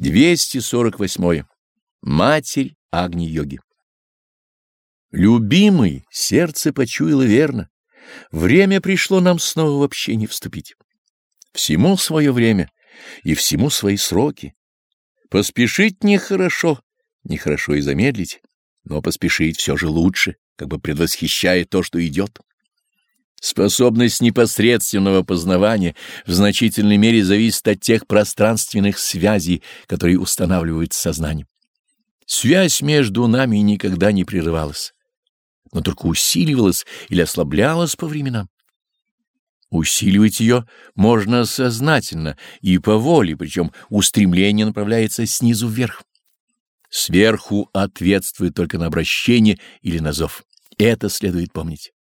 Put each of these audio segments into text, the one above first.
248. Матерь Агни-йоги. Любимый, сердце почуяло верно. Время пришло нам снова в общение вступить. Всему свое время и всему свои сроки. Поспешить нехорошо, нехорошо и замедлить, но поспешить все же лучше, как бы предвосхищая то, что идет. Способность непосредственного познавания в значительной мере зависит от тех пространственных связей, которые устанавливают сознание. Связь между нами никогда не прерывалась, но только усиливалась или ослаблялась по временам. Усиливать ее можно сознательно и по воле, причем устремление направляется снизу вверх. Сверху ответствует только на обращение или на зов. Это следует помнить.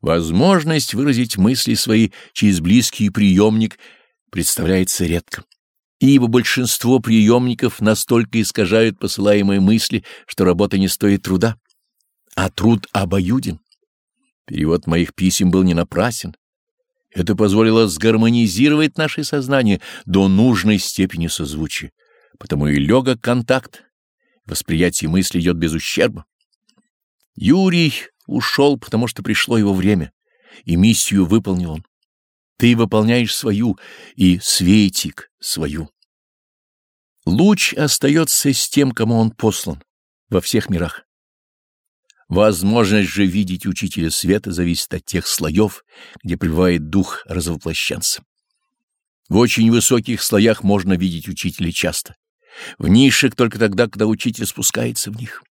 Возможность выразить мысли свои через близкий приемник представляется редко, ибо большинство приемников настолько искажают посылаемые мысли, что работа не стоит труда, а труд обоюден. Перевод моих писем был не напрасен. Это позволило сгармонизировать наше сознание до нужной степени созвучия, потому и легок контакт, восприятие мысли идет без ущерба. Юрий ушел, потому что пришло его время, и миссию выполнил он. Ты выполняешь свою, и светик свою. Луч остается с тем, кому он послан, во всех мирах. Возможность же видеть учителя света зависит от тех слоев, где пребывает дух развоплощенца. В очень высоких слоях можно видеть учителя часто, в низших только тогда, когда учитель спускается в них.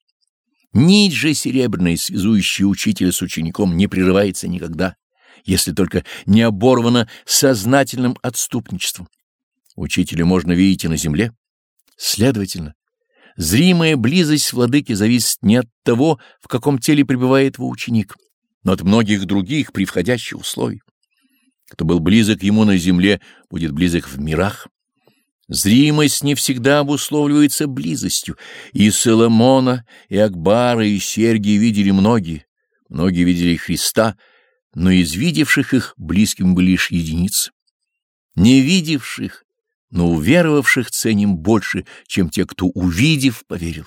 Нить же серебряная, связующая учителя с учеником, не прерывается никогда, если только не оборвана сознательным отступничеством. Учителя можно видеть и на земле. Следовательно, зримая близость владыки зависит не от того, в каком теле пребывает его ученик, но от многих других превходящих условий. Кто был близок ему на земле, будет близок в мирах. Зримость не всегда обусловливается близостью. И Соломона, и Акбара, и Сергия видели многие. Многие видели Христа, но из видевших их близким были лишь единицы. Не видевших, но уверовавших ценим больше, чем те, кто, увидев, поверил.